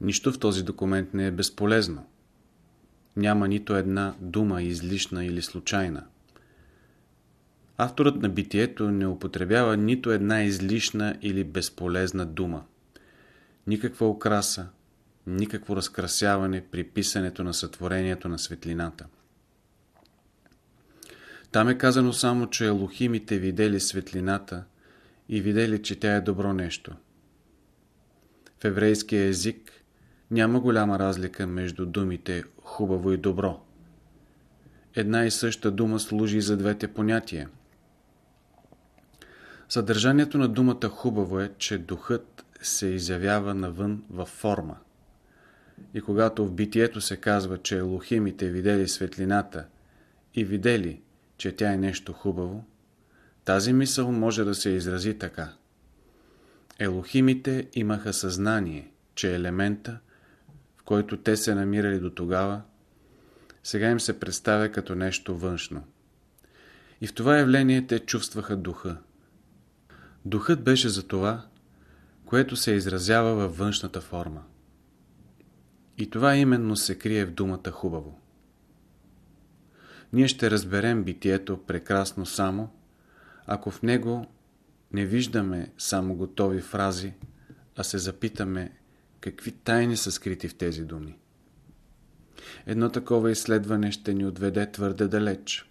Нищо в този документ не е безполезно. Няма нито една дума излишна или случайна. Авторът на битието не употребява нито една излишна или безполезна дума. Никаква окраса, никакво разкрасяване при писането на сътворението на светлината. Там е казано само, че елохимите видели светлината и видели, че тя е добро нещо. В еврейския език няма голяма разлика между думите хубаво и добро. Една и съща дума служи за двете понятия. Съдържанието на думата хубаво е, че духът се изявява навън във форма. И когато в битието се казва, че елохимите видели светлината и видели, че тя е нещо хубаво, тази мисъл може да се изрази така. Елохимите имаха съзнание, че елемента, който те се намирали до тогава, сега им се представя като нещо външно. И в това явление те чувстваха духа. Духът беше за това, което се изразява във външната форма. И това именно се крие в думата хубаво. Ние ще разберем битието прекрасно само, ако в него не виждаме само готови фрази, а се запитаме какви тайни са скрити в тези думи. Едно такова изследване ще ни отведе твърде далеч.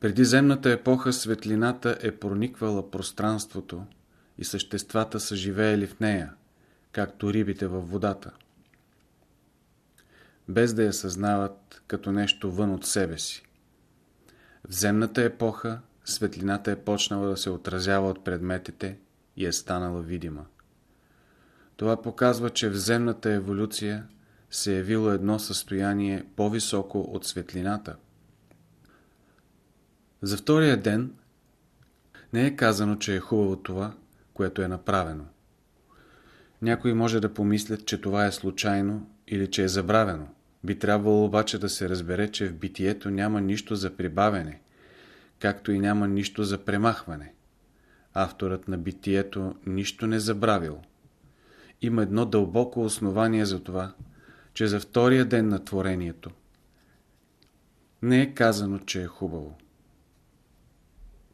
Преди земната епоха светлината е прониквала пространството и съществата са живеели в нея, както рибите във водата. Без да я съзнават като нещо вън от себе си. В земната епоха светлината е почнала да се отразява от предметите и е станала видима. Това показва, че в земната еволюция се е явило едно състояние по-високо от светлината. За втория ден не е казано, че е хубаво това, което е направено. Някои може да помислят, че това е случайно или че е забравено. Би трябвало обаче да се разбере, че в битието няма нищо за прибавяне, както и няма нищо за премахване. Авторът на битието нищо не забравил. Има едно дълбоко основание за това, че за втория ден на творението не е казано, че е хубаво.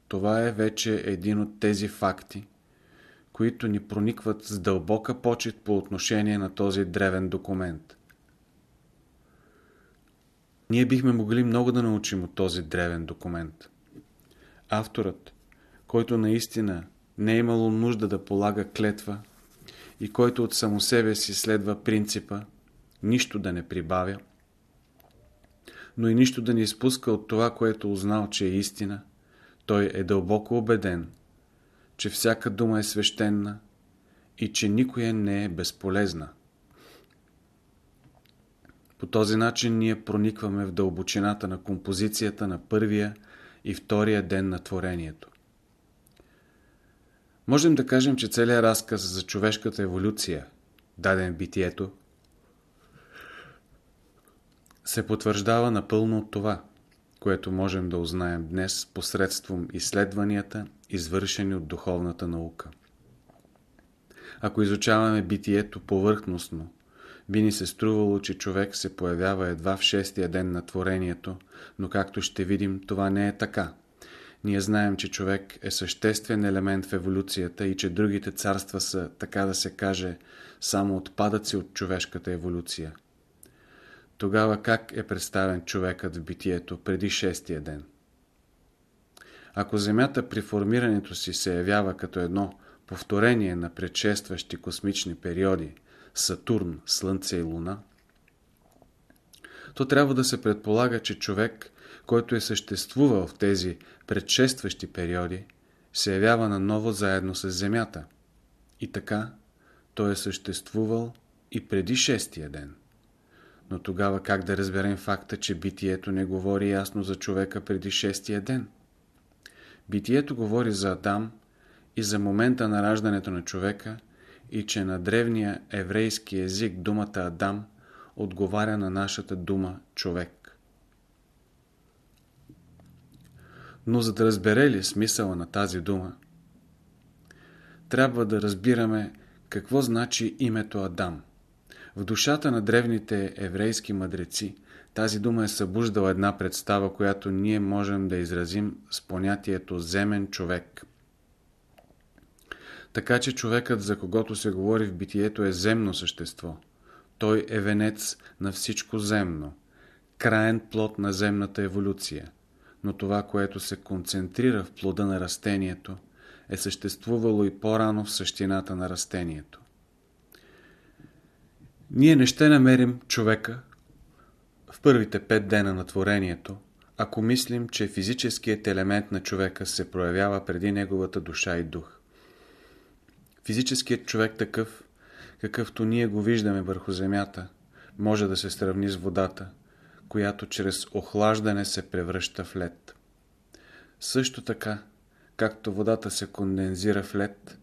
Това е вече един от тези факти, които ни проникват с дълбока почет по отношение на този древен документ. Ние бихме могли много да научим от този древен документ. Авторът, който наистина не е имало нужда да полага клетва и който от само себе си следва принципа нищо да не прибавя, но и нищо да не изпуска от това, което узнал, че е истина, той е дълбоко убеден, че всяка дума е свещена и че никоя не е безполезна. По този начин ние проникваме в дълбочината на композицията на първия и втория ден на творението. Можем да кажем, че целият разказ за човешката еволюция, даден битието, се потвърждава напълно от това, което можем да узнаем днес посредством изследванията, извършени от духовната наука. Ако изучаваме битието повърхностно, би ни се струвало, че човек се появява едва в шестия ден на творението, но както ще видим, това не е така. Ние знаем, че човек е съществен елемент в еволюцията и че другите царства са, така да се каже, само отпадъци от човешката еволюция. Тогава как е представен човекът в битието преди шестия ден? Ако Земята при формирането си се явява като едно повторение на предшестващи космични периоди Сатурн, Слънце и Луна, то трябва да се предполага, че човек, който е съществувал в тези предшестващи периоди, се явява наново заедно с Земята. И така, той е съществувал и преди шестия ден. Но тогава как да разберем факта, че битието не говори ясно за човека преди шестия ден? Битието говори за Адам и за момента на раждането на човека и че на древния еврейски език думата Адам отговаря на нашата дума човек. Но за да разбере ли смисъла на тази дума, трябва да разбираме Какво значи името Адам? В душата на древните еврейски мъдреци тази дума е събуждала една представа, която ние можем да изразим с понятието земен човек. Така че човекът, за когото се говори в битието, е земно същество. Той е венец на всичко земно, краен плод на земната еволюция. Но това, което се концентрира в плода на растението, е съществувало и по-рано в същината на растението. Ние не ще намерим човека в първите пет дена на творението, ако мислим, че физическият елемент на човека се проявява преди неговата душа и дух. Физическият човек такъв, какъвто ние го виждаме върху земята, може да се сравни с водата, която чрез охлаждане се превръща в лед. Също така, както водата се кондензира в лед,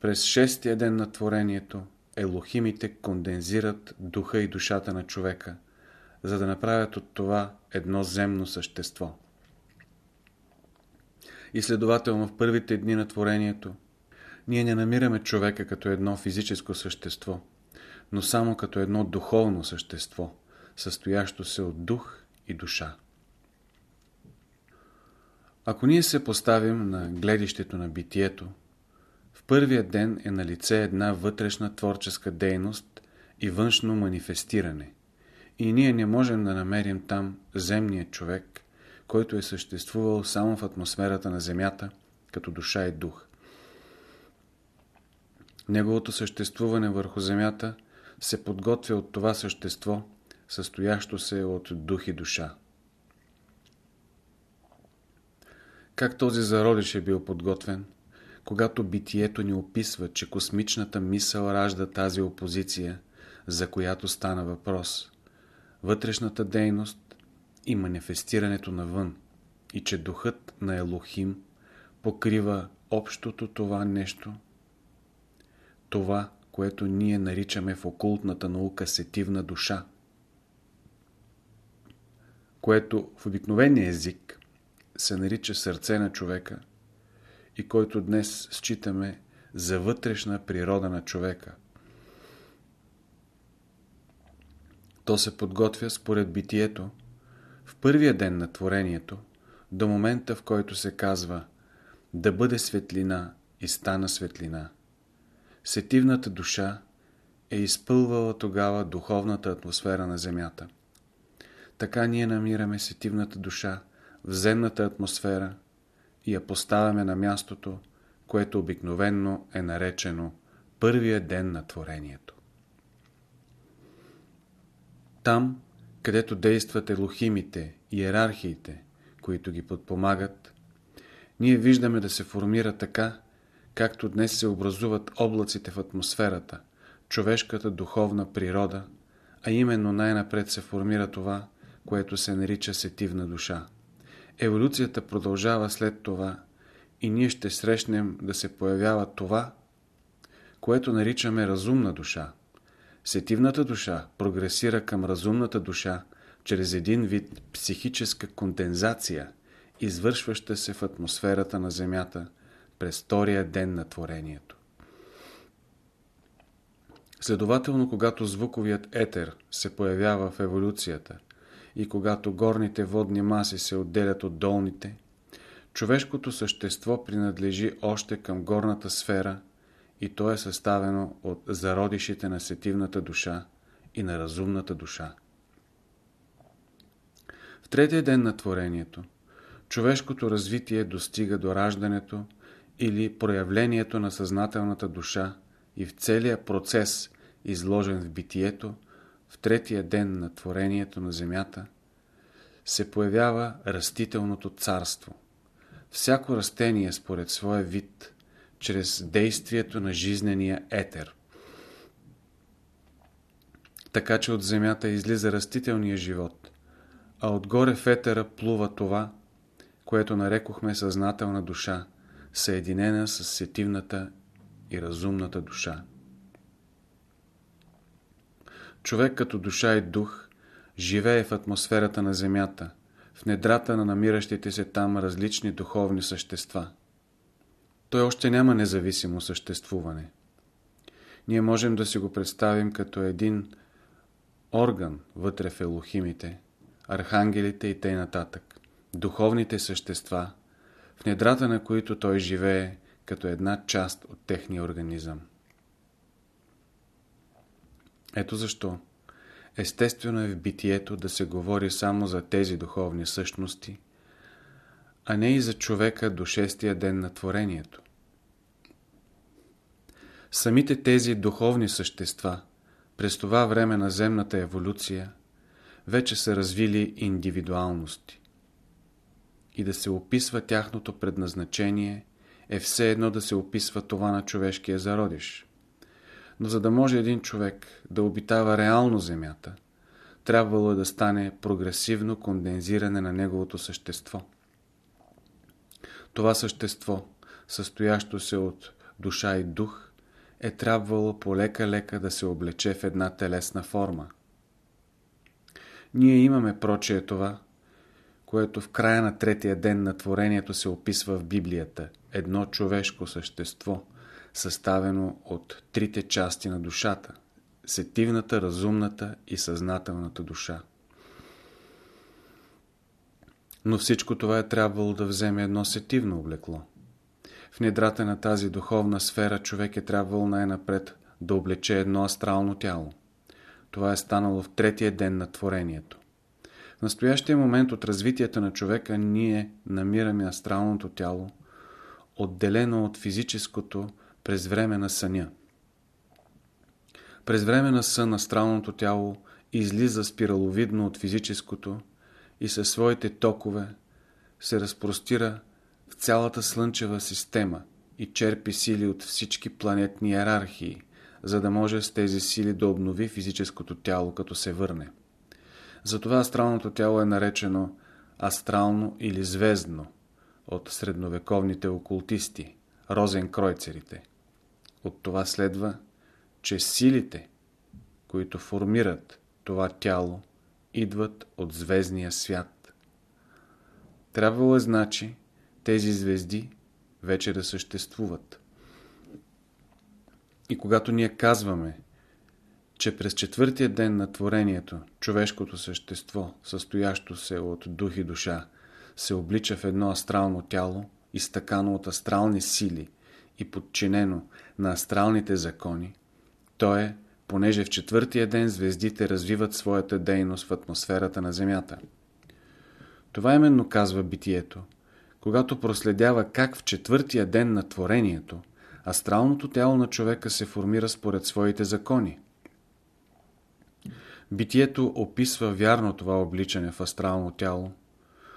през шестия ден на творението елохимите кондензират духа и душата на човека, за да направят от това едно земно същество. И следователно в първите дни на творението ние не намираме човека като едно физическо същество, но само като едно духовно същество, състоящо се от дух и душа. Ако ние се поставим на гледището на битието, в първия ден е на лице една вътрешна творческа дейност и външно манифестиране. И ние не можем да намерим там земния човек, който е съществувал само в атмосферата на Земята, като душа и дух. Неговото съществуване върху Земята се подготвя от това същество, състоящо се от дух и душа. Как този зародиш е бил подготвен? Когато битието ни описва, че космичната мисъл ражда тази опозиция, за която стана въпрос, вътрешната дейност и манифестирането навън, и че духът на Елохим покрива общото това нещо, това, което ние наричаме в окултната наука сетивна душа, което в обикновения език се нарича сърце на човека и който днес считаме за вътрешна природа на човека. То се подготвя според битието в първия ден на творението до момента в който се казва да бъде светлина и стана светлина. Сетивната душа е изпълвала тогава духовната атмосфера на Земята. Така ние намираме сетивната душа в земната атмосфера и я поставяме на мястото, което обикновенно е наречено първия ден на творението. Там, където действат елохимите, иерархиите, които ги подпомагат, ние виждаме да се формира така, както днес се образуват облаците в атмосферата, човешката духовна природа, а именно най-напред се формира това, което се нарича сетивна душа. Еволюцията продължава след това и ние ще срещнем да се появява това, което наричаме разумна душа. Сетивната душа прогресира към разумната душа чрез един вид психическа кондензация, извършваща се в атмосферата на Земята през втория ден на творението. Следователно, когато звуковият етер се появява в еволюцията – и когато горните водни маси се отделят от долните, човешкото същество принадлежи още към горната сфера и то е съставено от зародишите на сетивната душа и на разумната душа. В третия ден на творението, човешкото развитие достига до раждането или проявлението на съзнателната душа и в целия процес, изложен в битието, в третия ден на творението на Земята, се появява растителното царство. Всяко растение според своя вид, чрез действието на жизнения етер. Така че от земята излиза растителния живот, а отгоре в етера плува това, което нарекохме съзнателна душа, съединена с сетивната и разумната душа. Човек като душа и дух живее в атмосферата на Земята, в недрата на намиращите се там различни духовни същества. Той още няма независимо съществуване. Ние можем да си го представим като един орган вътре в елохимите, архангелите и т.н. нататък, духовните същества, в недрата на които той живее като една част от техния организъм. Ето защо естествено е в битието да се говори само за тези духовни същности, а не и за човека до шестия ден на творението. Самите тези духовни същества през това време на земната еволюция вече са развили индивидуалности. И да се описва тяхното предназначение е все едно да се описва това на човешкия зародиш. Но за да може един човек да обитава реално земята, трябвало е да стане прогресивно кондензиране на неговото същество. Това същество, състоящо се от душа и дух, е трябвало полека-лека да се облече в една телесна форма. Ние имаме прочее това, което в края на третия ден на творението се описва в Библията. Едно човешко същество, съставено от трите части на душата – сетивната, разумната и съзнателната душа. Но всичко това е трябвало да вземе едно сетивно облекло. В недрата на тази духовна сфера човек е трябвало най-напред да облече едно астрално тяло. Това е станало в третия ден на творението. В настоящия момент от развитието на човека ние намираме астралното тяло, отделено от физическото през време на съня. През време на сън астралното тяло излиза спираловидно от физическото и със своите токове се разпростира в цялата Слънчева система и черпи сили от всички планетни иерархии, за да може с тези сили да обнови физическото тяло, като се върне. Затова астралното тяло е наречено астрално или звездно от средновековните окултисти, розенкройцерите. От това следва, че силите, които формират това тяло, идват от звездния свят. Трябвало е значи тези звезди вече да съществуват. И когато ние казваме, че през четвъртия ден на творението човешкото същество, състоящо се от дух и душа, се облича в едно астрално тяло, изтъкано от астрални сили и подчинено на астралните закони, то е, понеже в четвъртия ден звездите развиват своята дейност в атмосферата на Земята. Това именно казва битието – когато проследява как в четвъртия ден на творението астралното тяло на човека се формира според своите закони. Битието описва вярно това обличане в астрално тяло,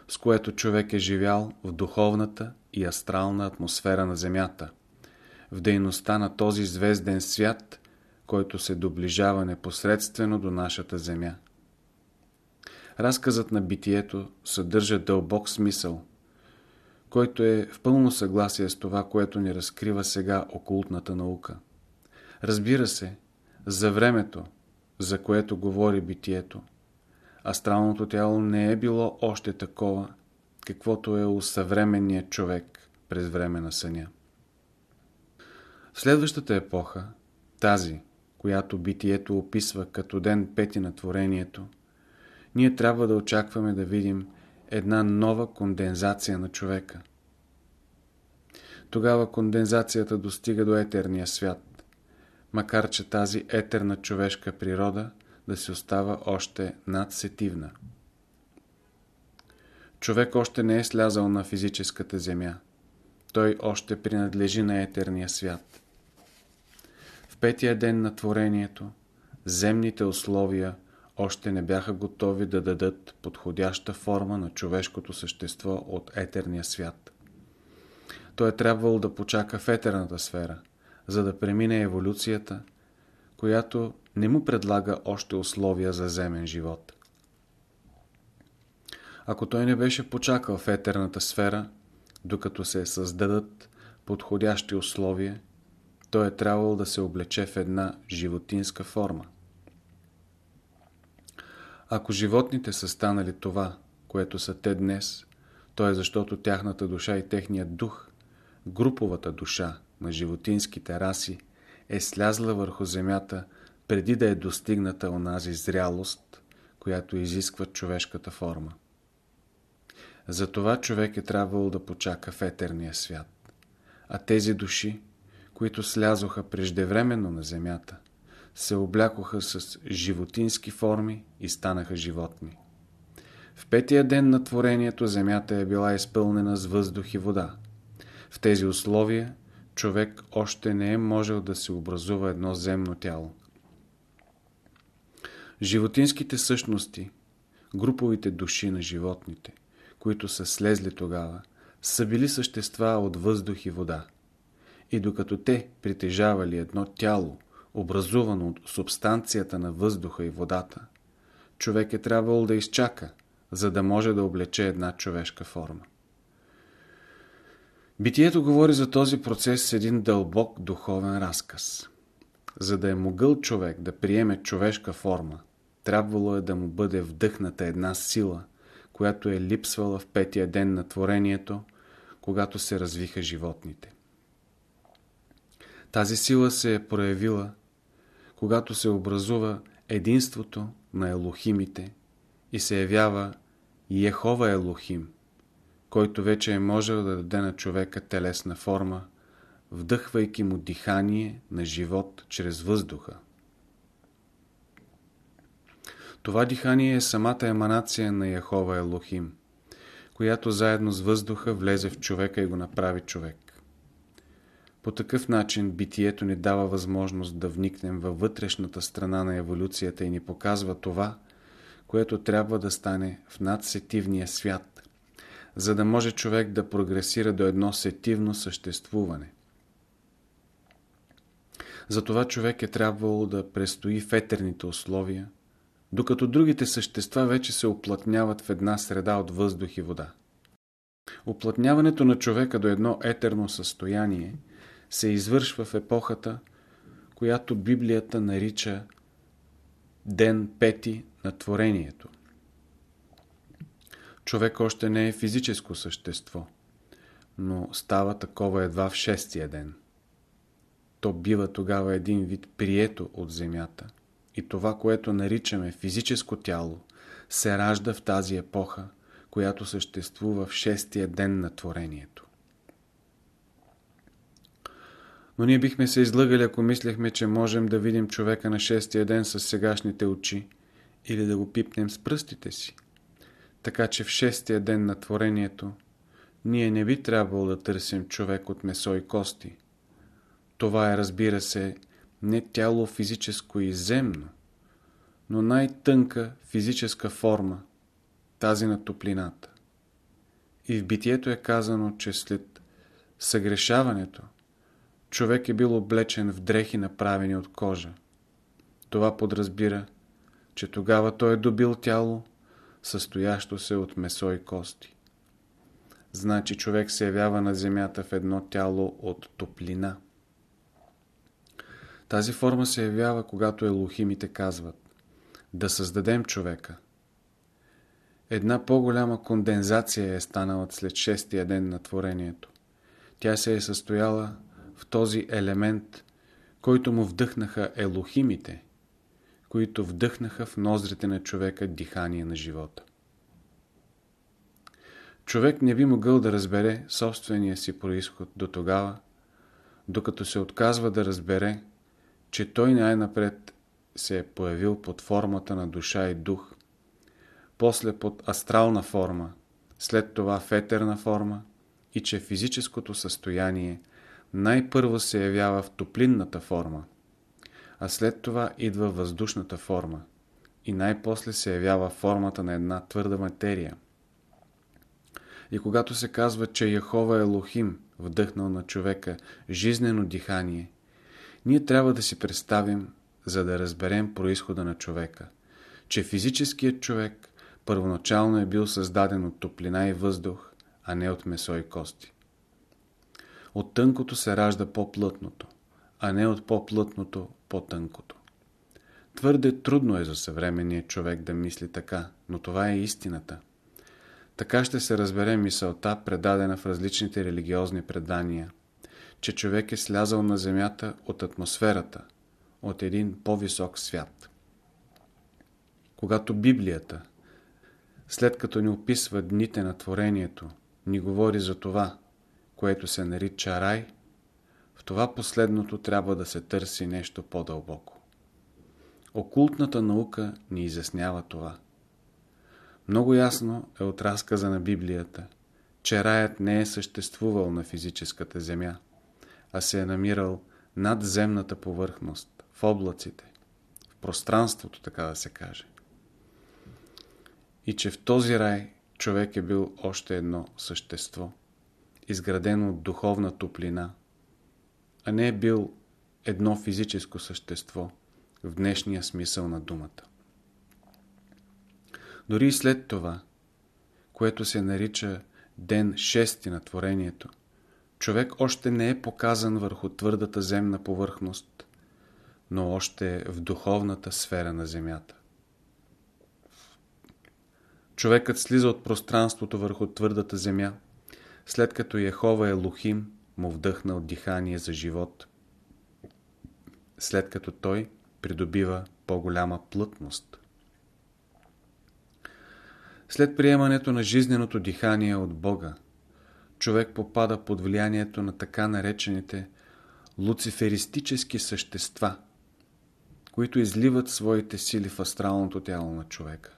с което човек е живял в духовната и астрална атмосфера на Земята, в дейността на този звезден свят, който се доближава непосредствено до нашата Земя. Разказът на битието съдържа дълбок смисъл – който е в пълно съгласие с това, което ни разкрива сега окултната наука. Разбира се, за времето, за което говори битието, астралното тяло не е било още такова, каквото е у съвременния човек през време на съня. Следващата епоха, тази, която битието описва като ден пети на творението, ние трябва да очакваме да видим една нова кондензация на човека. Тогава кондензацията достига до етерния свят, макар че тази етерна човешка природа да се остава още надсетивна. Човек още не е слязал на физическата земя. Той още принадлежи на етерния свят. Петия ден на творението, земните условия още не бяха готови да дадат подходяща форма на човешкото същество от етерния свят. Той е трябвало да почака в етерната сфера, за да премине еволюцията, която не му предлага още условия за земен живот. Ако той не беше почакал в етерната сфера, докато се създадат подходящи условия, той е трябвало да се облече в една животинска форма. Ако животните са станали това, което са те днес, то е защото тяхната душа и техният дух, груповата душа на животинските раси, е слязла върху земята преди да е достигната онази зрялост, която изисква човешката форма. Затова човек е трябвало да почака в етерния свят. А тези души, които слязоха преждевременно на земята, се облякоха с животински форми и станаха животни. В петия ден на творението земята е била изпълнена с въздух и вода. В тези условия човек още не е можел да се образува едно земно тяло. Животинските същности, груповите души на животните, които са слезли тогава, са били същества от въздух и вода. И докато те притежавали едно тяло, образувано от субстанцията на въздуха и водата, човек е трябвало да изчака, за да може да облече една човешка форма. Битието говори за този процес с един дълбок духовен разказ. За да е могъл човек да приеме човешка форма, трябвало е да му бъде вдъхната една сила, която е липсвала в петия ден на творението, когато се развиха животните. Тази сила се е проявила, когато се образува единството на елохимите и се явява Ехова Елохим, който вече е можел да даде на човека телесна форма, вдъхвайки му дихание на живот чрез въздуха. Това дихание е самата еманация на Яхова Елохим, която заедно с въздуха влезе в човека и го направи човек. По такъв начин битието ни дава възможност да вникнем във вътрешната страна на еволюцията и ни показва това, което трябва да стане в надсетивния свят, за да може човек да прогресира до едно сетивно съществуване. Затова човек е трябвало да престои в етерните условия, докато другите същества вече се оплътняват в една среда от въздух и вода. Оплътняването на човека до едно етерно състояние се извършва в епохата, която Библията нарича Ден пети на творението. Човек още не е физическо същество, но става такова едва в шестия ден. То бива тогава един вид прието от земята – и това, което наричаме физическо тяло, се ражда в тази епоха, която съществува в шестия ден на творението. Но ние бихме се излъгали, ако мислехме, че можем да видим човека на шестия ден с сегашните очи или да го пипнем с пръстите си. Така че в шестия ден на творението ние не би трябвало да търсим човек от месо и кости. Това е, разбира се, не тяло физическо и земно, но най-тънка физическа форма, тази на топлината. И в битието е казано, че след съгрешаването човек е бил облечен в дрехи направени от кожа. Това подразбира, че тогава той е добил тяло, състоящо се от месо и кости. Значи човек се явява на земята в едно тяло от топлина. Тази форма се явява, когато елохимите казват да създадем човека. Една по-голяма кондензация е станала след шестия ден на творението. Тя се е състояла този елемент, който му вдъхнаха елохимите, които вдъхнаха в нозрите на човека дихание на живота. Човек не би могъл да разбере собствения си происход до тогава, докато се отказва да разбере, че той най-напред се е появил под формата на душа и дух, после под астрална форма, след това в етерна форма и че физическото състояние най-първо се явява в топлинната форма, а след това идва въздушната форма и най-после се явява формата на една твърда материя. И когато се казва, че Яхова е Лохим, вдъхнал на човека жизнено дихание, ние трябва да си представим, за да разберем происхода на човека, че физическият човек първоначално е бил създаден от топлина и въздух, а не от месо и кости. От тънкото се ражда по-плътното, а не от по-плътното по-тънкото. Твърде трудно е за съвременния човек да мисли така, но това е истината. Така ще се разбере мисълта, предадена в различните религиозни предания, че човек е слязал на земята от атмосферата, от един по-висок свят. Когато Библията, след като ни описва дните на творението, ни говори за това, което се нарича рай, в това последното трябва да се търси нещо по-дълбоко. Окултната наука ни изяснява това. Много ясно е от разказа на Библията, че раят не е съществувал на физическата земя, а се е намирал над земната повърхност, в облаците, в пространството, така да се каже. И че в този рай човек е бил още едно същество, изградено от духовна топлина, а не е бил едно физическо същество в днешния смисъл на думата. Дори и след това, което се нарича ден шести на творението, човек още не е показан върху твърдата земна повърхност, но още е в духовната сфера на земята. Човекът слиза от пространството върху твърдата земя, след като Яхова е лухим, му вдъхнал дихание за живот, след като той придобива по-голяма плътност. След приемането на жизненото дихание от Бога, човек попада под влиянието на така наречените луциферистически същества, които изливат своите сили в астралното тяло на човека.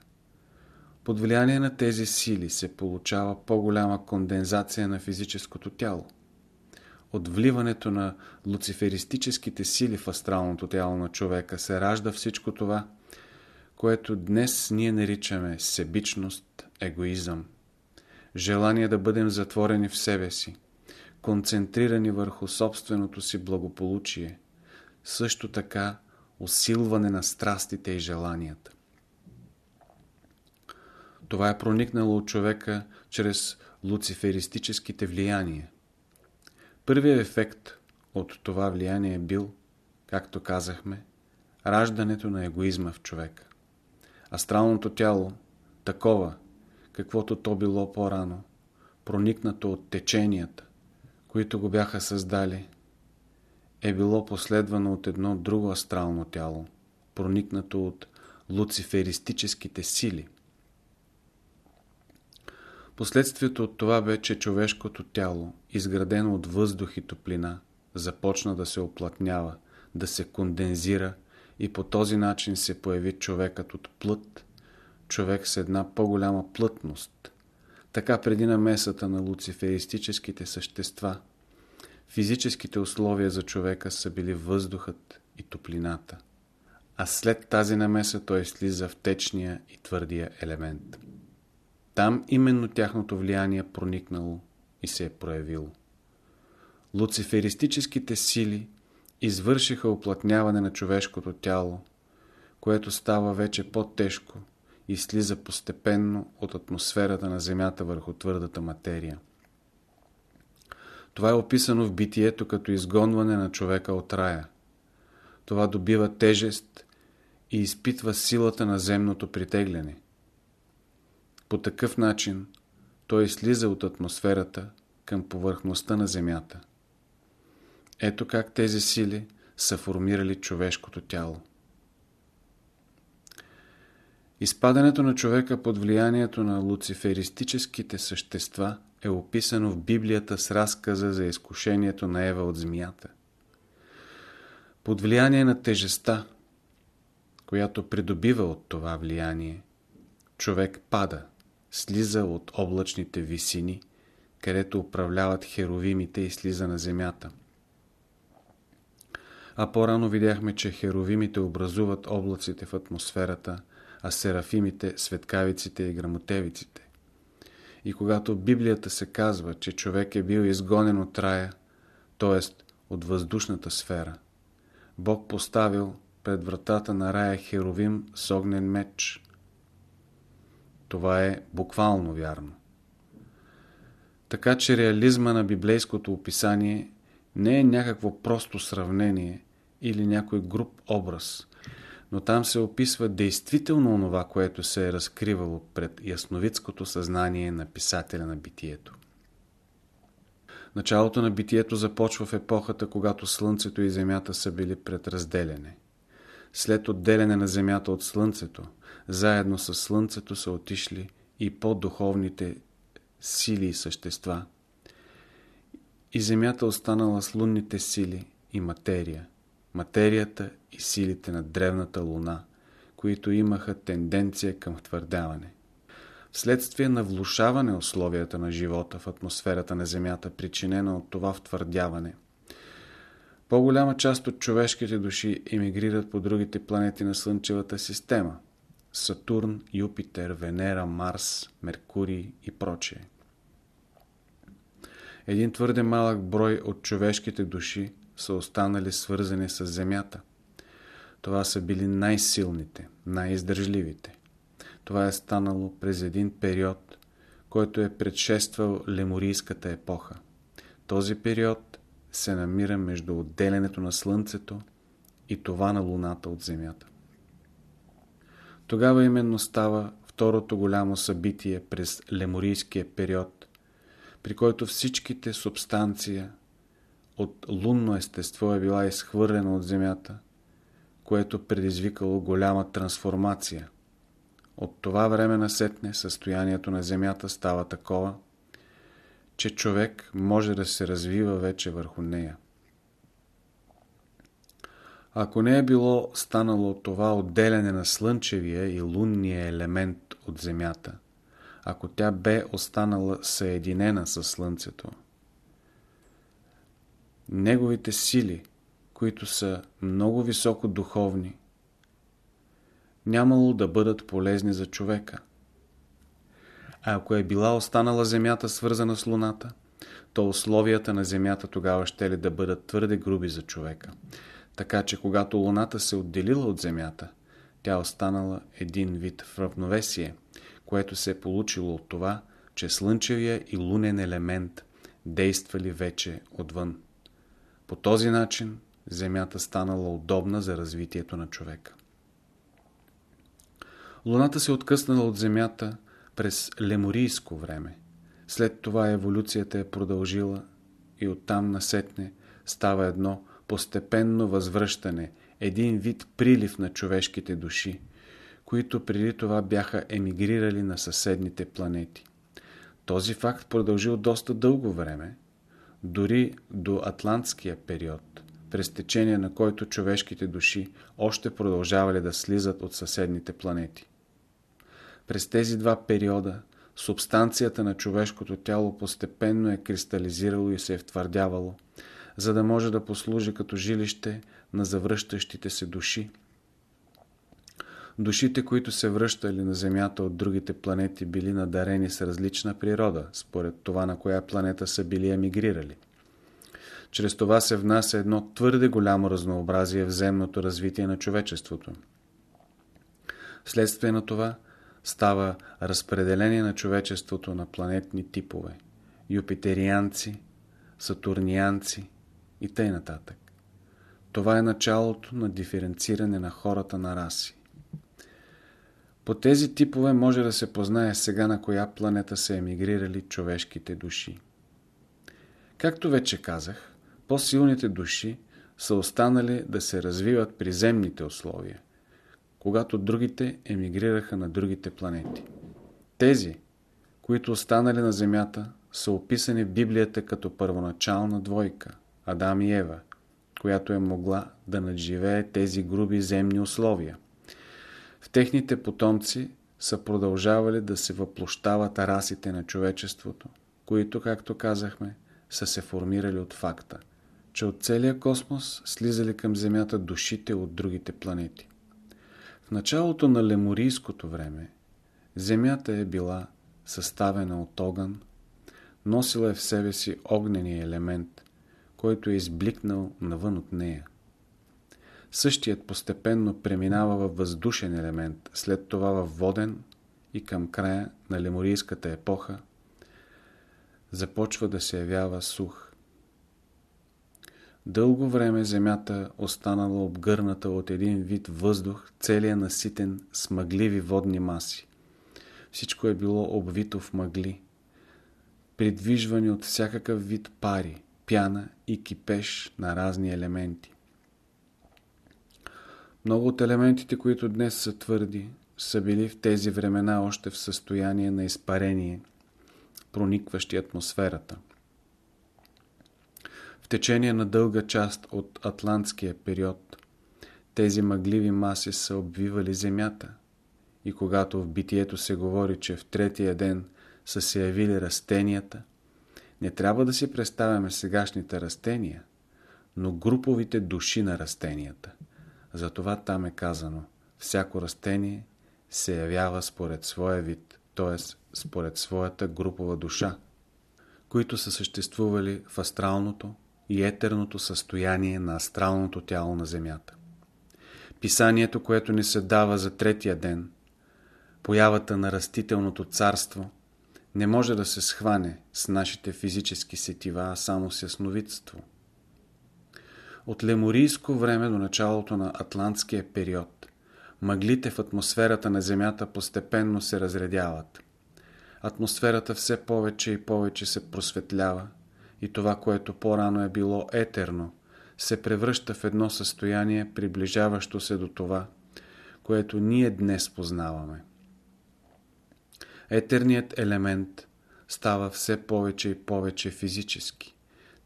Под влияние на тези сили се получава по-голяма кондензация на физическото тяло. От вливането на луциферистическите сили в астралното тяло на човека се ражда всичко това, което днес ние наричаме себичност, егоизъм, желание да бъдем затворени в себе си, концентрирани върху собственото си благополучие, също така усилване на страстите и желанията. Това е проникнало от човека чрез луциферистическите влияния. Първият ефект от това влияние е бил, както казахме, раждането на егоизма в човека. Астралното тяло, такова, каквото то било по-рано, проникнато от теченията, които го бяха създали, е било последвано от едно друго астрално тяло, проникнато от луциферистическите сили – Последствието от това бе, че човешкото тяло, изградено от въздух и топлина, започна да се оплътнява, да се кондензира и по този начин се появи човекът от плът, човек с една по-голяма плътност. Така преди намесата на луциферистическите същества, физическите условия за човека са били въздухът и топлината, а след тази намеса той слиза в течния и твърдия елемент. Там именно тяхното влияние проникнало и се е проявило. Луциферистическите сили извършиха оплътняване на човешкото тяло, което става вече по-тежко и слиза постепенно от атмосферата на Земята върху твърдата материя. Това е описано в битието като изгонване на човека от рая. Това добива тежест и изпитва силата на земното притегляне – по такъв начин той слиза от атмосферата към повърхността на Земята. Ето как тези сили са формирали човешкото тяло. Изпадането на човека под влиянието на луциферистическите същества е описано в Библията с разказа за изкушението на Ева от змията. Под влияние на тежеста, която придобива от това влияние, човек пада – слиза от облачните висини, където управляват херовимите и слиза на земята. А по-рано видяхме, че херовимите образуват облаците в атмосферата, а серафимите – светкавиците и грамотевиците. И когато Библията се казва, че човек е бил изгонен от рая, т.е. от въздушната сфера, Бог поставил пред вратата на рая херовим с огнен меч – това е буквално вярно. Така че реализма на библейското описание не е някакво просто сравнение или някой груп образ, но там се описва действително онова, което се е разкривало пред ясновидското съзнание на писателя на битието. Началото на битието започва в епохата, когато Слънцето и Земята са били пред разделяне. След отделяне на Земята от Слънцето, заедно с Слънцето са отишли и по-духовните сили и същества. И Земята останала с лунните сили и материя, материята и силите на древната луна, които имаха тенденция към твърдяване. Вследствие на влушаване условията на живота в атмосферата на Земята, причинена от това втвърдяване, по-голяма част от човешките души емигрират по другите планети на Слънчевата система – Сатурн, Юпитер, Венера, Марс, Меркурий и прочее. Един твърде малък брой от човешките души са останали свързани с Земята. Това са били най-силните, най-издържливите. Това е станало през един период, който е предшествал леморийската епоха. Този период се намира между отделянето на Слънцето и това на Луната от Земята. Тогава именно става второто голямо събитие през леморийския период, при който всичките субстанция от лунно естество е била изхвърлена от Земята, което предизвикало голяма трансформация – от това време насетне състоянието на Земята става такова, че човек може да се развива вече върху нея. Ако не е било станало това отделяне на слънчевия и лунния елемент от Земята, ако тя бе останала съединена с Слънцето, неговите сили, които са много високо духовни, нямало да бъдат полезни за човека. А ако е била останала Земята свързана с Луната, то условията на Земята тогава ще ли да бъдат твърде груби за човека. Така че когато Луната се отделила от Земята, тя останала един вид в равновесие, което се е получило от това, че Слънчевия и лунен елемент действали вече отвън. По този начин Земята станала удобна за развитието на човека. Луната се откъснала от Земята през леморийско време. След това еволюцията е продължила и оттам насетне става едно постепенно възвръщане, един вид прилив на човешките души, които преди това бяха емигрирали на съседните планети. Този факт продължил доста дълго време, дори до Атлантския период, през течение на който човешките души още продължавали да слизат от съседните планети. През тези два периода субстанцията на човешкото тяло постепенно е кристализирало и се е втвърдявало, за да може да послужи като жилище на завръщащите се души. Душите, които се връщали на Земята от другите планети, били надарени с различна природа, според това на коя планета са били емигрирали. Чрез това се внася едно твърде голямо разнообразие в земното развитие на човечеството. Вследствие на това, става разпределение на човечеството на планетни типове – юпитерианци, сатурнианци и т.н. нататък. Това е началото на диференциране на хората на раси. По тези типове може да се познае сега на коя планета са емигрирали човешките души. Както вече казах, по-силните души са останали да се развиват при земните условия, когато другите емигрираха на другите планети. Тези, които останали на Земята, са описани в Библията като първоначална двойка – Адам и Ева, която е могла да надживее тези груби земни условия. В техните потомци са продължавали да се въплощават расите на човечеството, които, както казахме, са се формирали от факта, че от целия космос слизали към Земята душите от другите планети. В началото на леморийското време Земята е била съставена от огън, носила е в себе си огнения елемент, който е избликнал навън от нея. Същият постепенно преминава във въздушен елемент, след това във воден и към края на леморийската епоха започва да се явява сух. Дълго време земята останала обгърната от един вид въздух, целия наситен с мъгливи водни маси. Всичко е било обвито в мъгли. придвижвани от всякакъв вид пари, пяна и кипеш на разни елементи. Много от елементите, които днес са твърди, са били в тези времена още в състояние на изпарение, проникващи атмосферата. В течение на дълга част от атлантския период тези мъгливи маси са обвивали Земята и когато в битието се говори, че в третия ден са се явили растенията, не трябва да си представяме сегашните растения, но груповите души на растенията. Затова там е казано, всяко растение се явява според своя вид, т.е. според своята групова душа, които са съществували в астралното и етерното състояние на астралното тяло на Земята. Писанието, което ни се дава за третия ден, появата на растителното царство, не може да се схване с нашите физически сетива, а само с ясновидство. От леморийско време до началото на атлантския период, мъглите в атмосферата на Земята постепенно се разредяват. Атмосферата все повече и повече се просветлява и това, което по-рано е било етерно, се превръща в едно състояние, приближаващо се до това, което ние днес познаваме. Етерният елемент става все повече и повече физически,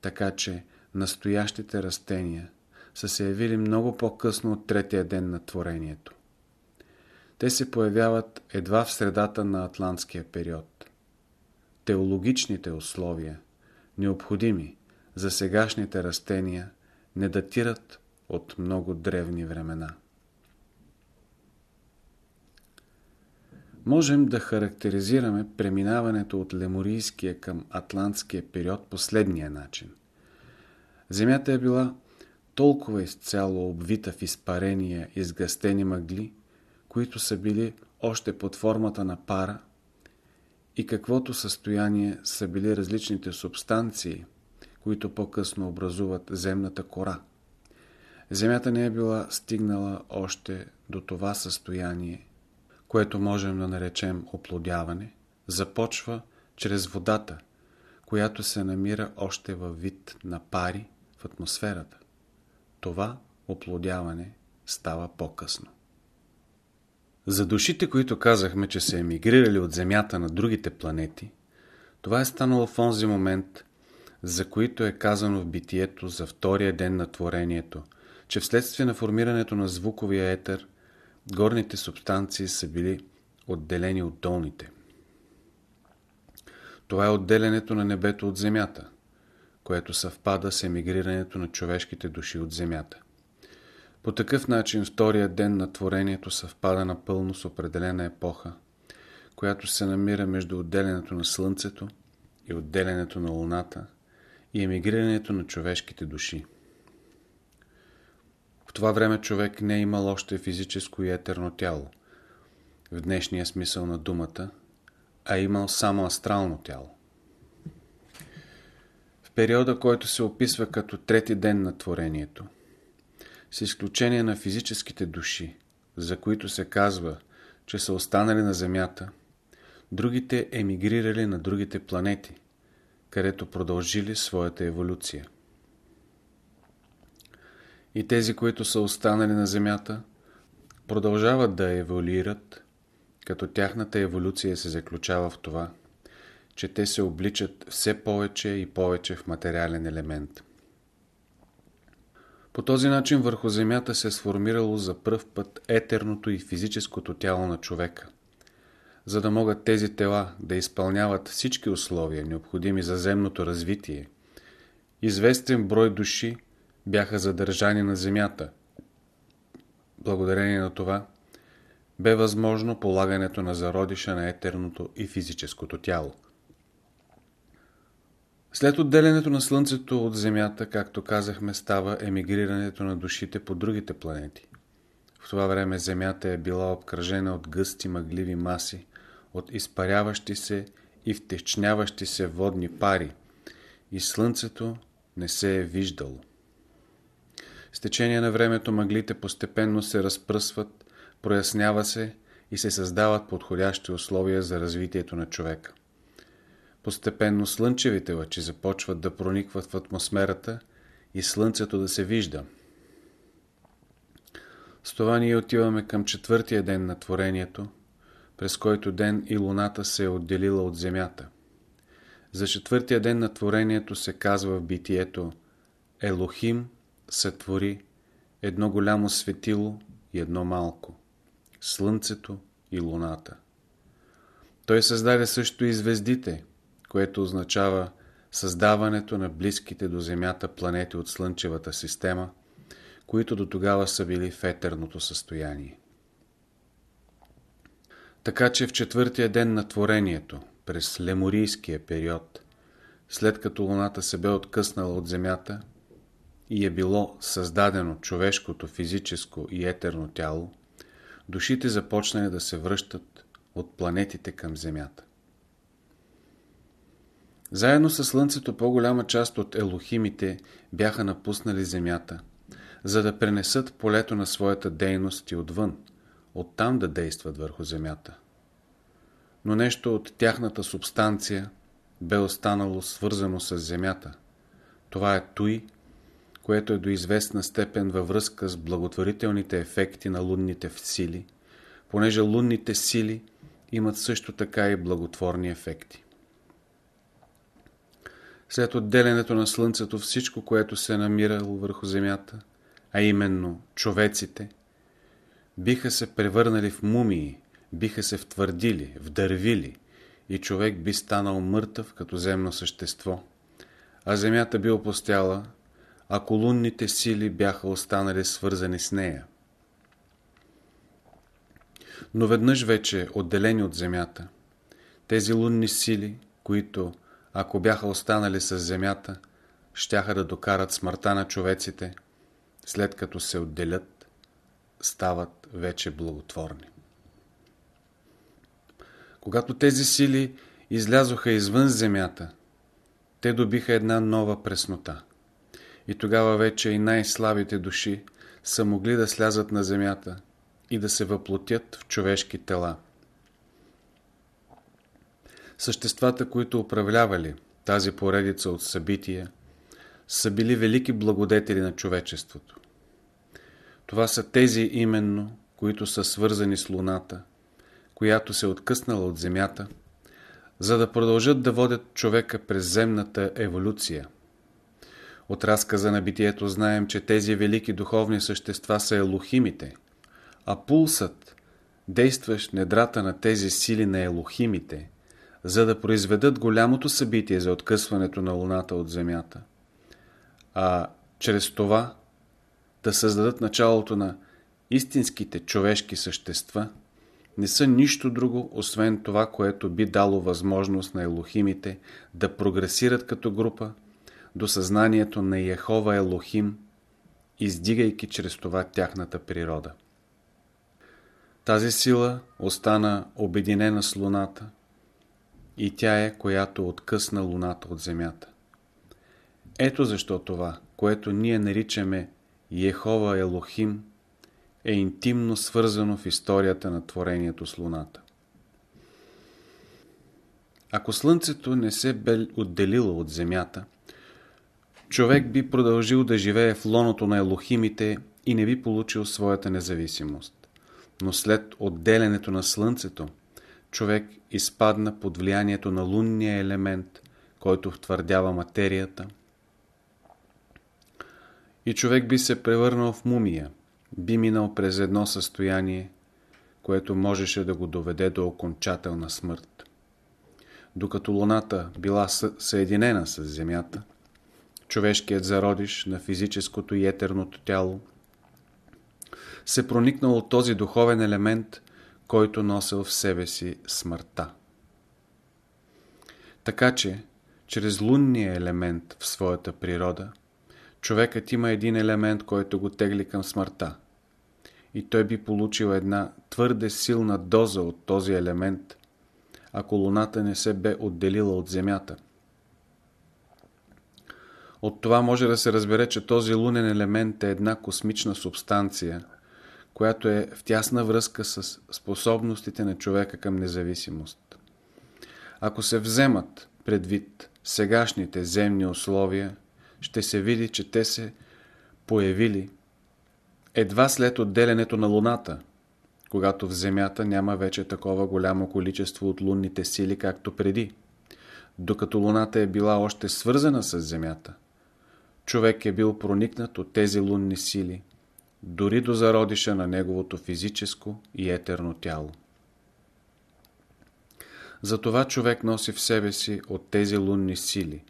така че настоящите растения са се явили много по-късно от третия ден на творението. Те се появяват едва в средата на атлантския период. Теологичните условия, необходими за сегашните растения, не датират от много древни времена. Можем да характеризираме преминаването от леморийския към атлантския период последния начин. Земята е била толкова изцяло обвита в изпарения и сгъстени мъгли, които са били още под формата на пара и каквото състояние са били различните субстанции, които по-късно образуват земната кора. Земята не е била стигнала още до това състояние, което можем да наречем оплодяване, започва чрез водата, която се намира още във вид на пари в атмосферата. Това оплодяване става по-късно. За душите, които казахме, че са емигрирали от Земята на другите планети, това е станало в онзи момент, за които е казано в битието за втория ден на творението, че вследствие на формирането на звуковия етер, горните субстанции са били отделени от долните. Това е отделянето на небето от земята, което съвпада с емигрирането на човешките души от земята. По такъв начин втория ден на творението съвпада напълно с определена епоха, която се намира между отделянето на Слънцето и отделянето на Луната и емигрирането на човешките души. В това време човек не е имал още физическо и етерно тяло, в днешния смисъл на думата, а е имал само астрално тяло. В периода, който се описва като трети ден на творението – с изключение на физическите души, за които се казва, че са останали на Земята, другите емигрирали на другите планети, където продължили своята еволюция. И тези, които са останали на Земята, продължават да еволюират, като тяхната еволюция се заключава в това, че те се обличат все повече и повече в материален елемент – по този начин върху Земята се е сформирало за пръв път етерното и физическото тяло на човека. За да могат тези тела да изпълняват всички условия, необходими за земното развитие, известен брой души бяха задържани на Земята. Благодарение на това бе възможно полагането на зародиша на етерното и физическото тяло. След отделянето на Слънцето от Земята, както казахме, става емигрирането на душите по другите планети. В това време Земята е била обкръжена от гъсти мъгливи маси, от изпаряващи се и втечняващи се водни пари, и Слънцето не се е виждало. С течение на времето мъглите постепенно се разпръсват, прояснява се и се създават подходящи условия за развитието на човека. Постепенно слънчевите лъчи започват да проникват в атмосферата и Слънцето да се вижда. С това ние отиваме към четвъртия ден на творението, през който ден и Луната се е отделила от Земята. За четвъртия ден на творението се казва в битието Елохим сътвори едно голямо светило и едно малко, Слънцето и Луната. Той създаде също и звездите, което означава създаването на близките до Земята планети от Слънчевата система, които до тогава са били в етерното състояние. Така че в четвъртия ден на творението, през леморийския период, след като Луната се бе откъснала от Земята и е било създадено човешкото физическо и етерно тяло, душите започнали да се връщат от планетите към Земята. Заедно с Слънцето по-голяма част от елохимите бяха напуснали Земята, за да пренесат полето на своята дейност и отвън, оттам да действат върху Земята. Но нещо от тяхната субстанция бе останало свързано с Земята. Това е Туи, което е до известна степен във връзка с благотворителните ефекти на лунните сили, понеже лунните сили имат също така и благотворни ефекти. След отделянето на Слънцето всичко, което се е намирало върху Земята, а именно човеците, биха се превърнали в мумии, биха се втвърдили, вдървили и човек би станал мъртъв като земно същество, а Земята би опостяла, ако лунните сили бяха останали свързани с нея. Но веднъж вече отделени от Земята, тези лунни сили, които ако бяха останали с земята, щяха да докарат смъртта на човеците, след като се отделят, стават вече благотворни. Когато тези сили излязоха извън земята, те добиха една нова преснота. И тогава вече и най-слабите души са могли да слязат на земята и да се въплотят в човешки тела. Съществата, които управлявали тази поредица от събития, са били велики благодетели на човечеството. Това са тези именно, които са свързани с Луната, която се откъснала от Земята, за да продължат да водят човека през земната еволюция. От разказа на битието знаем, че тези велики духовни същества са елохимите, а пулсът, действащ недрата на тези сили на елохимите – за да произведат голямото събитие за откъсването на Луната от Земята, а чрез това да създадат началото на истинските човешки същества, не са нищо друго, освен това, което би дало възможност на елохимите да прогресират като група до съзнанието на Яхова Елохим, издигайки чрез това тяхната природа. Тази сила остана обединена с Луната – и тя е, която откъсна Луната от Земята. Ето защо това, което ние наричаме Ехова Елохим, е интимно свързано в историята на творението с Луната. Ако Слънцето не се бе отделило от Земята, човек би продължил да живее в лоното на Елохимите и не би получил своята независимост. Но след отделянето на Слънцето, човек изпадна под влиянието на лунния елемент, който втвърдява материята. И човек би се превърнал в мумия, би минал през едно състояние, което можеше да го доведе до окончателна смърт. Докато Луната била съединена с Земята, човешкият зародиш на физическото и етерното тяло се проникнал от този духовен елемент който носил в себе си смъртта. Така че, чрез лунния елемент в своята природа, човекът има един елемент, който го тегли към смъртта. И той би получил една твърде силна доза от този елемент, ако Луната не се бе отделила от Земята. От това може да се разбере, че този лунен елемент е една космична субстанция – която е в тясна връзка с способностите на човека към независимост. Ако се вземат предвид сегашните земни условия, ще се види, че те се появили едва след отделянето на Луната, когато в Земята няма вече такова голямо количество от лунните сили, както преди. Докато Луната е била още свързана с Земята, човек е бил проникнат от тези лунни сили, дори до зародиша на неговото физическо и етерно тяло. Затова човек носи в себе си от тези лунни сили,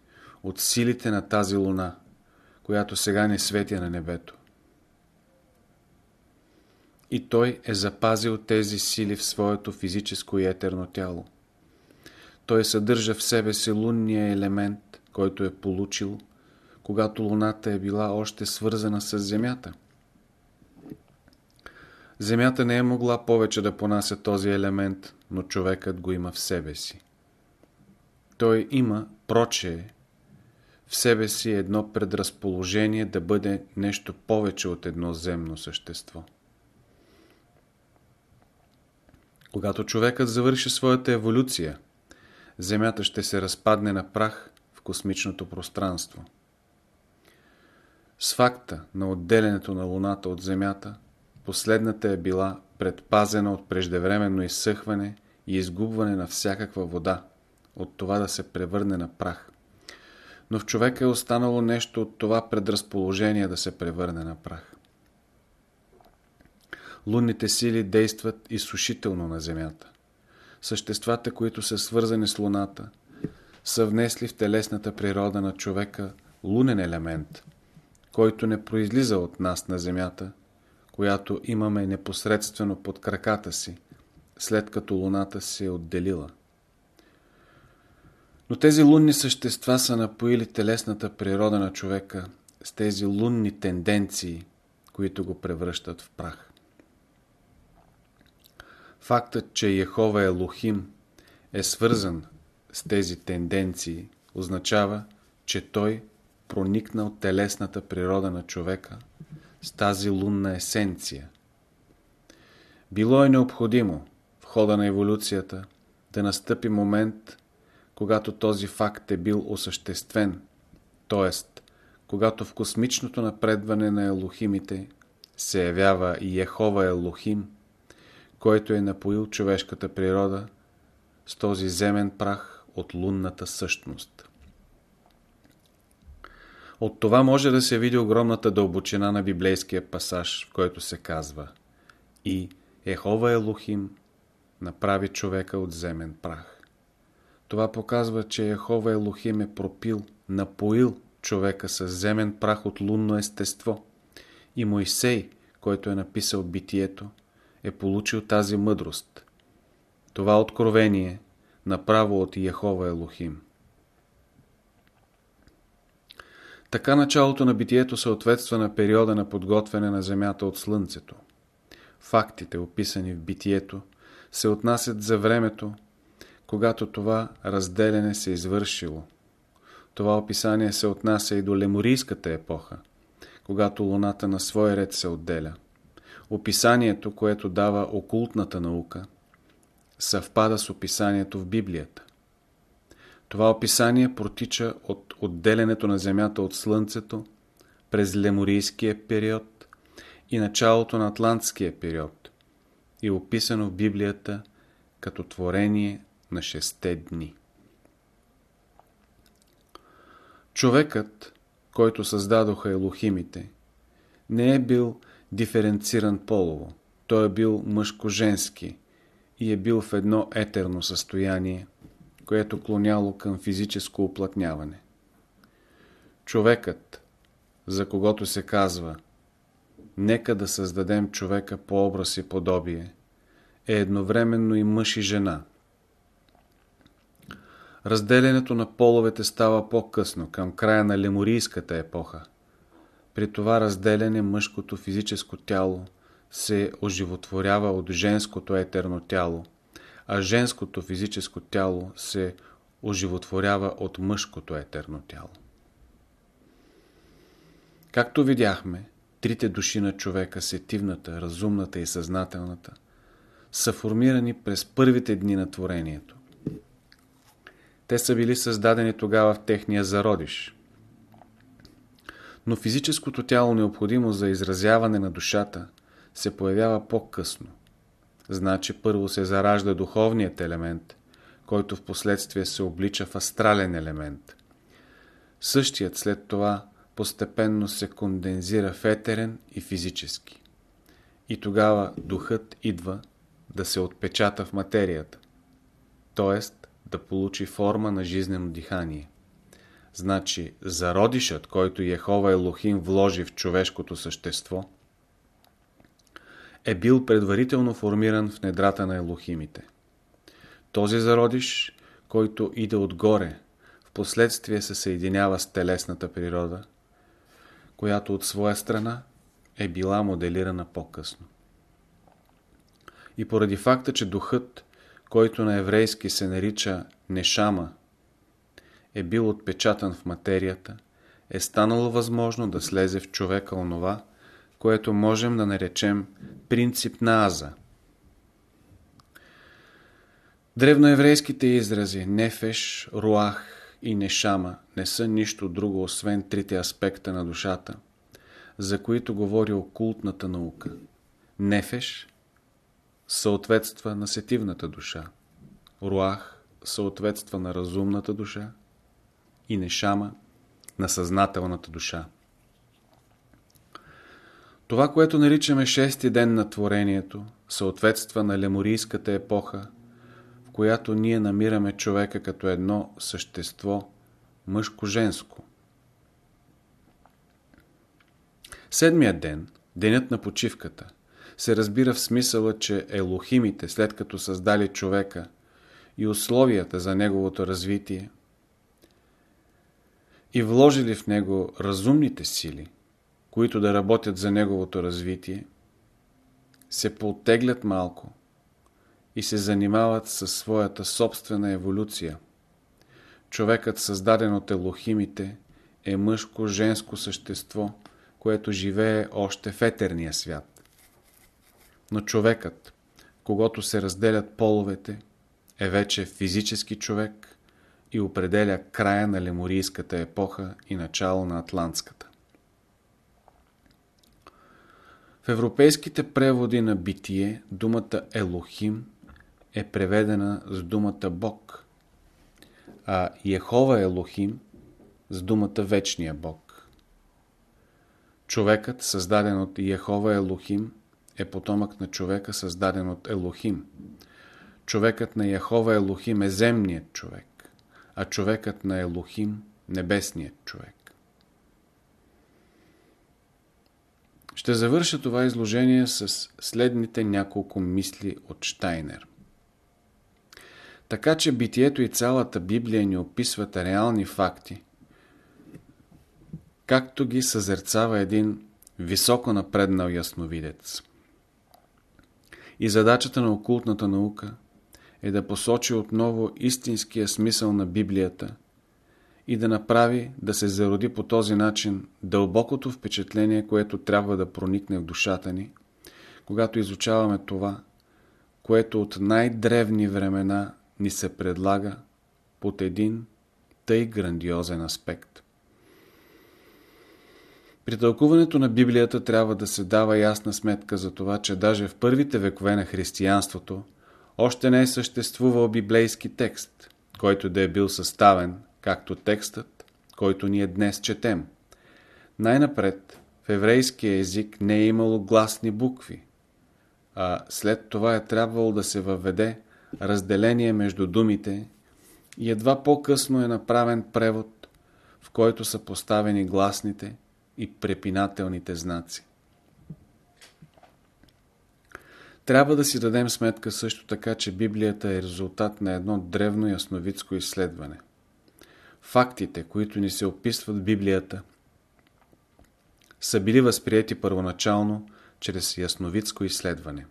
от силите на тази луна, която сега не свети на небето. И той е запазил тези сили в своето физическо и етерно тяло. Той съдържа в себе си лунния елемент, който е получил, когато луната е била още свързана с Земята. Земята не е могла повече да понася този елемент, но човекът го има в себе си. Той има, прочее, в себе си едно предразположение да бъде нещо повече от едно земно същество. Когато човекът завърши своята еволюция, Земята ще се разпадне на прах в космичното пространство. С факта на отделянето на Луната от Земята, последната е била предпазена от преждевременно изсъхване и изгубване на всякаква вода, от това да се превърне на прах. Но в човека е останало нещо от това предразположение да се превърне на прах. Лунните сили действат изсушително на Земята. Съществата, които са свързани с Луната, са внесли в телесната природа на човека лунен елемент, който не произлиза от нас на Земята, която имаме непосредствено под краката си, след като Луната се е отделила. Но тези лунни същества са напоили телесната природа на човека с тези лунни тенденции, които го превръщат в прах. Фактът, че Ехова е Лохим е свързан с тези тенденции, означава, че той проникнал телесната природа на човека с тази лунна есенция. Било е необходимо в хода на еволюцията да настъпи момент, когато този факт е бил осъществен, т.е. когато в космичното напредване на елохимите се явява и Ехова Елохим, който е напоил човешката природа с този земен прах от лунната същност. От това може да се види огромната дълбочина на библейския пасаж, в който се казва И Ехова Елохим направи човека от земен прах. Това показва, че Ехова Елохим е пропил, напоил човека с земен прах от лунно естество. И Моисей, който е написал битието, е получил тази мъдрост. Това откровение направо от Яхова Елохим. Така началото на битието съответства на периода на подготвяне на Земята от Слънцето. Фактите, описани в битието, се отнасят за времето, когато това разделяне се е извършило. Това описание се отнася и до леморийската епоха, когато Луната на свой ред се отделя. Описанието, което дава окултната наука, съвпада с описанието в Библията. Това описание протича от отделянето на Земята от Слънцето през леморийския период и началото на Атлантския период и е описано в Библията като творение на шесте дни. Човекът, който създадоха елохимите, не е бил диференциран полово. Той е бил мъжко-женски и е бил в едно етерно състояние, което клоняло към физическо уплътняване. Човекът, за когото се казва «Нека да създадем човека по образ и подобие», е едновременно и мъж и жена. Разделянето на половете става по-късно, към края на леморийската епоха – при това разделяне мъжкото физическо тяло се оживотворява от женското етерно тяло, а женското физическо тяло се оживотворява от мъжкото етерно тяло. Както видяхме, трите души на човека, сетивната, разумната и съзнателната, са формирани през първите дни на творението. Те са били създадени тогава в техния зародиш. Но физическото тяло, необходимо за изразяване на душата, се появява по-късно. Значи първо се заражда духовният елемент, който в последствие се облича в астрален елемент. Същият след това постепенно се кондензира в етерен и физически. И тогава духът идва да се отпечата в материята, т.е. да получи форма на жизнено дихание. Значи зародишът, който Ехова Елохим вложи в човешкото същество, е бил предварително формиран в недрата на Елохимите. Този зародиш, който иде отгоре, в последствие се съединява с телесната природа, която от своя страна е била моделирана по-късно. И поради факта, че духът, който на еврейски се нарича Нешама, е бил отпечатан в материята, е станало възможно да слезе в човека онова, което можем да наречем принцип на Аза. Древноеврейските изрази Нефеш, Руах и Нешама не са нищо друго, освен трите аспекта на душата, за които говори окултната наука. Нефеш съответства на сетивната душа, Руах съответства на разумната душа и Нешама на съзнателната душа. Това, което наричаме шести ден на творението, съответства на леморийската епоха, в която ние намираме човека като едно същество мъжко-женско. Седмият ден, денят на почивката, се разбира в смисъла, че елохимите, след като създали човека и условията за неговото развитие, и вложили в него разумните сили, които да работят за неговото развитие, се потеглят малко и се занимават със своята собствена еволюция. Човекът, създаден от елохимите, е мъжко-женско същество, което живее още в етерния свят. Но човекът, когато се разделят половете, е вече физически човек и определя края на леморийската епоха и начало на атлантската. В европейските преводи на битие думата Елохим е преведена с думата Бог, а Ехова Елохим с думата Вечния Бог. Човекът, създаден от Ехова Елохим, е потомък на човека, създаден от Елохим. Човекът на Яхова Елохим е земният човек, а човекът на Елохим – небесният човек. Ще завърша това изложение с следните няколко мисли от Штайнер. Така че битието и цялата Библия ни описват реални факти, както ги съзерцава един високо напреднал ясновидец. И задачата на окултната наука е да посочи отново истинския смисъл на Библията и да направи да се зароди по този начин дълбокото впечатление, което трябва да проникне в душата ни, когато изучаваме това, което от най-древни времена ни се предлага под един тъй грандиозен аспект. При тълкуването на Библията трябва да се дава ясна сметка за това, че даже в първите векове на християнството още не е съществувал библейски текст, който да е бил съставен, както текстът, който ние днес четем. Най-напред, в еврейския език не е имало гласни букви, а след това е трябвало да се въведе разделение между думите и едва по-късно е направен превод, в който са поставени гласните и препинателните знаци. Трябва да си дадем сметка също така, че Библията е резултат на едно древно ясновидско изследване. Фактите, които ни се описват в Библията, са били възприяти първоначално чрез ясновидско изследване.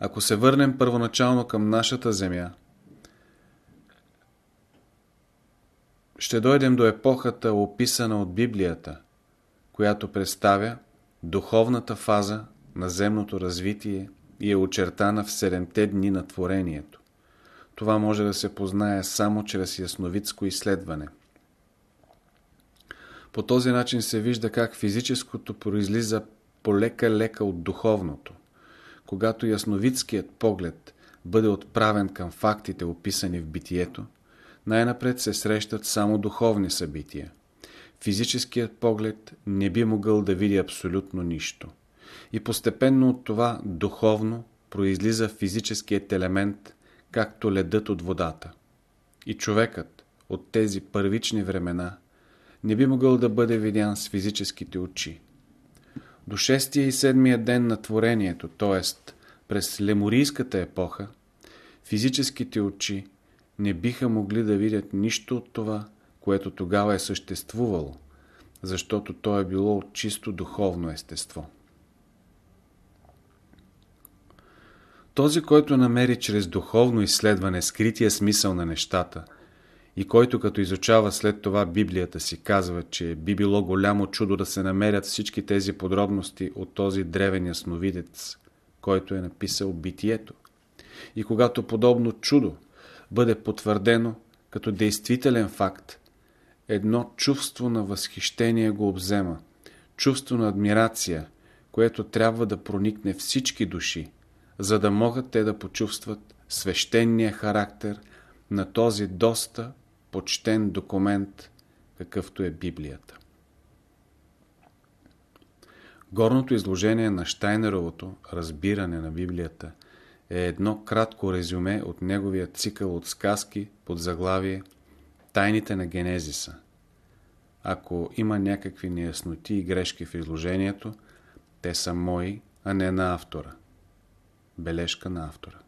Ако се върнем първоначално към нашата земя, ще дойдем до епохата, описана от Библията, която представя духовната фаза на земното развитие и е очертана в седемте дни на творението. Това може да се познае само чрез ясновидско изследване. По този начин се вижда как физическото произлиза полека-лека от духовното. Когато ясновидският поглед бъде отправен към фактите, описани в битието, най-напред се срещат само духовни събития. Физическият поглед не би могъл да види абсолютно нищо. И постепенно от това духовно произлиза физическият елемент, както ледът от водата. И човекът от тези първични времена не би могъл да бъде видян с физическите очи. До шестия и седмия ден на творението, т.е. през леморийската епоха, физическите очи не биха могли да видят нищо от това, което тогава е съществувало, защото то е било от чисто духовно естество. Този, който намери чрез духовно изследване скрития смисъл на нещата и който като изучава след това Библията си казва, че би било голямо чудо да се намерят всички тези подробности от този древен ясновидец, който е написал битието. И когато подобно чудо бъде потвърдено като действителен факт, едно чувство на възхищение го обзема, чувство на адмирация, което трябва да проникне всички души, за да могат те да почувстват свещения характер на този доста почтен документ, какъвто е Библията. Горното изложение на Штайнеровото разбиране на Библията е едно кратко резюме от неговия цикъл от сказки под заглавие Тайните на Генезиса. Ако има някакви неясноти и грешки в изложението, те са мои, а не на автора. Бележка на автора